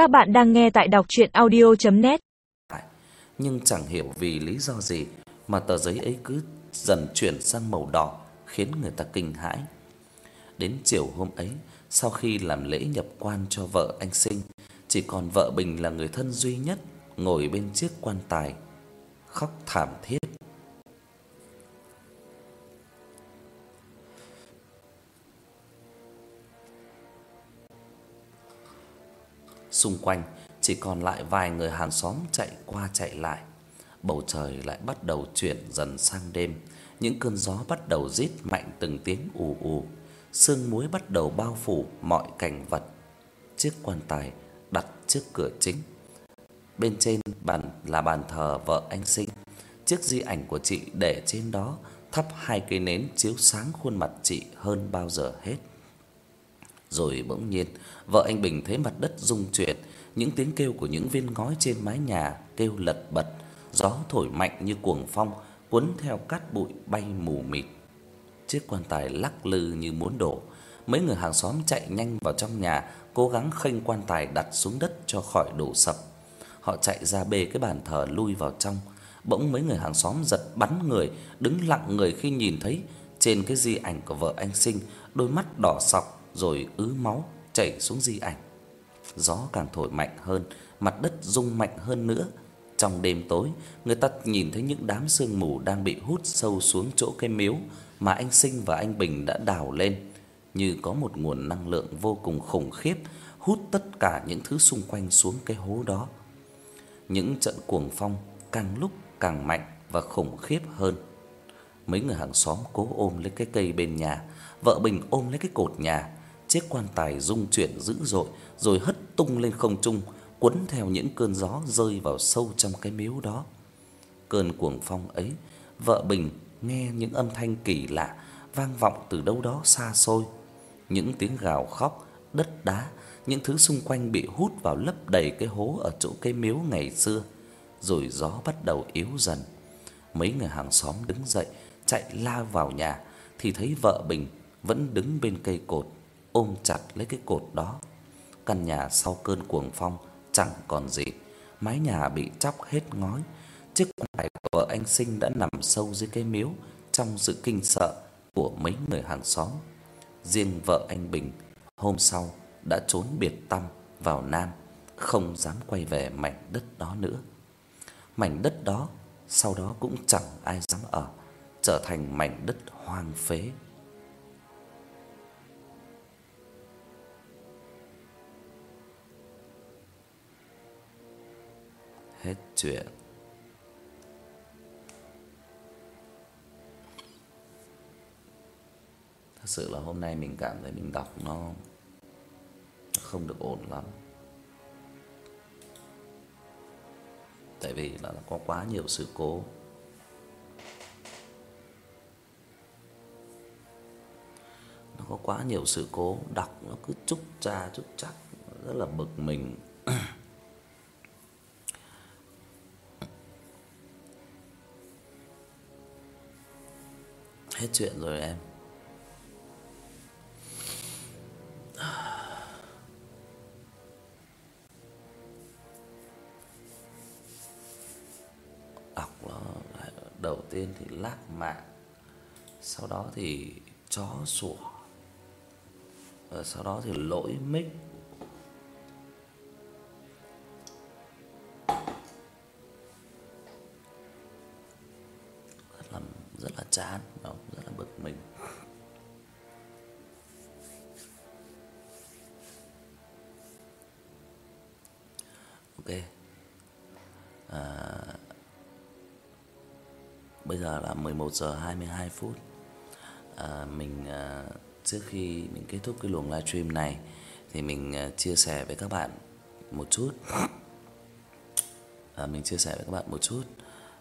Các bạn đang nghe tại đọc audio net Nhưng chẳng hiểu vì lý do gì mà tờ giấy ấy cứ dần chuyển sang màu đỏ khiến người ta kinh hãi. Đến chiều hôm ấy, sau khi làm lễ nhập quan cho vợ anh Sinh, chỉ còn vợ Bình là người thân duy nhất ngồi bên chiếc quan tài khóc thảm thiết. Xung quanh chỉ còn lại vài người hàng xóm chạy qua chạy lại. Bầu trời lại bắt đầu chuyển dần sang đêm, những cơn gió bắt đầu rít mạnh từng tiếng ù ù, sương muối bắt đầu bao phủ mọi cảnh vật. Chiếc quan tài đặt trước cửa chính. Bên trên bàn là bàn thờ vợ anh Sinh. Chiếc di ảnh của chị để trên đó, thắp hai cây nến chiếu sáng khuôn mặt chị hơn bao giờ hết. Rồi bỗng nhiên, vợ anh Bình thấy mặt đất rung chuyển, những tiếng kêu của những viên ngói trên mái nhà kêu lật bật, gió thổi mạnh như cuồng phong cuốn theo cát bụi bay mù mịt. Chiếc quan tài lắc lư như muốn đổ. Mấy người hàng xóm chạy nhanh vào trong nhà, cố gắng khênh quan tài đặt xuống đất cho khỏi đổ sập. Họ chạy ra bê cái bàn thờ lui vào trong. Bỗng mấy người hàng xóm giật bắn người, đứng lặng người khi nhìn thấy trên cái di ảnh của vợ anh Sinh, đôi mắt đỏ sọc rồi ứ máu chảy xuống di ảnh. Gió càng thổi mạnh hơn, mặt đất rung mạnh hơn nữa. Trong đêm tối, người ta nhìn thấy những đám sương mù đang bị hút sâu xuống chỗ cái miếu mà anh Sinh và anh Bình đã đào lên, như có một nguồn năng lượng vô cùng khủng khiếp hút tất cả những thứ xung quanh xuống cái hố đó. Những trận cuồng phong càng lúc càng mạnh và khủng khiếp hơn. Mấy người hàng xóm cố ôm lấy cái cây bên nhà, vợ Bình ôm lấy cái cột nhà, chiếc quan tài rung chuyển dữ dội rồi hất tung lên không trung, cuốn theo những cơn gió rơi vào sâu trong cái miếu đó. Cơn cuồng phong ấy, vợ Bình nghe những âm thanh kỳ lạ vang vọng từ đâu đó xa xôi, những tiếng gào khóc, đất đá, những thứ xung quanh bị hút vào lấp đầy cái hố ở chỗ cái miếu ngày xưa, rồi gió bắt đầu yếu dần. Mấy người hàng xóm đứng dậy, chạy la vào nhà thì thấy vợ Bình vẫn đứng bên cây cột, ôm chặt lấy cái cột đó. Căn nhà sau cơn cuồng phong chẳng còn gì, mái nhà bị chóc hết ngói. Chiếc quan tài của anh Sinh đã nằm sâu dưới cái miếu trong sự kinh sợ của mấy người hàng xóm. Riêng vợ anh Bình hôm sau đã trốn biệt tăm vào Nam, không dám quay về mảnh đất đó nữa. Mảnh đất đó sau đó cũng chẳng ai dám ở, trở thành mảnh đất hoang phế. Hết chuyện. Thật sự là hôm nay mình cảm thấy mình đọc nó không được ổn lắm. Tại vì là nó có quá nhiều sự cố. Nó có quá nhiều sự cố, đọc nó cứ chúc cha chúc chắc rất là bực mình. Hết chuyện rồi em. Đọc nó, đầu tiên thì lác mạng, sau đó thì chó sủa. Và sau đó thì lỗi mic. Rất là chán, nó rất là bực mình. Ok. À bây giờ là 11 giờ 22 phút. À mình à, trước khi mình kết thúc cái luồng livestream này thì mình à, chia sẻ với các bạn một chút. À mình chia sẻ với các bạn một chút.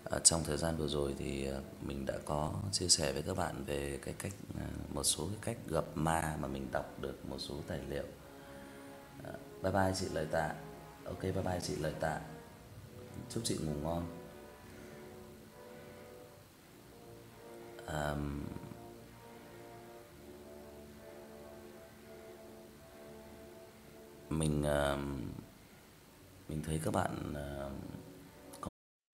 Ờ, trong thời gian vừa rồi thì ờ, mình đã có chia sẻ với các bạn về cái cách ờ, một số cái cách gặp ma mà mình đọc được một số tài liệu. Bye bye chị Lợi Tạ. Ok bye bye chị Lợi Tạ. Chúc chị ngủ ngon. Um, mình ờ mình thấy các bạn uh,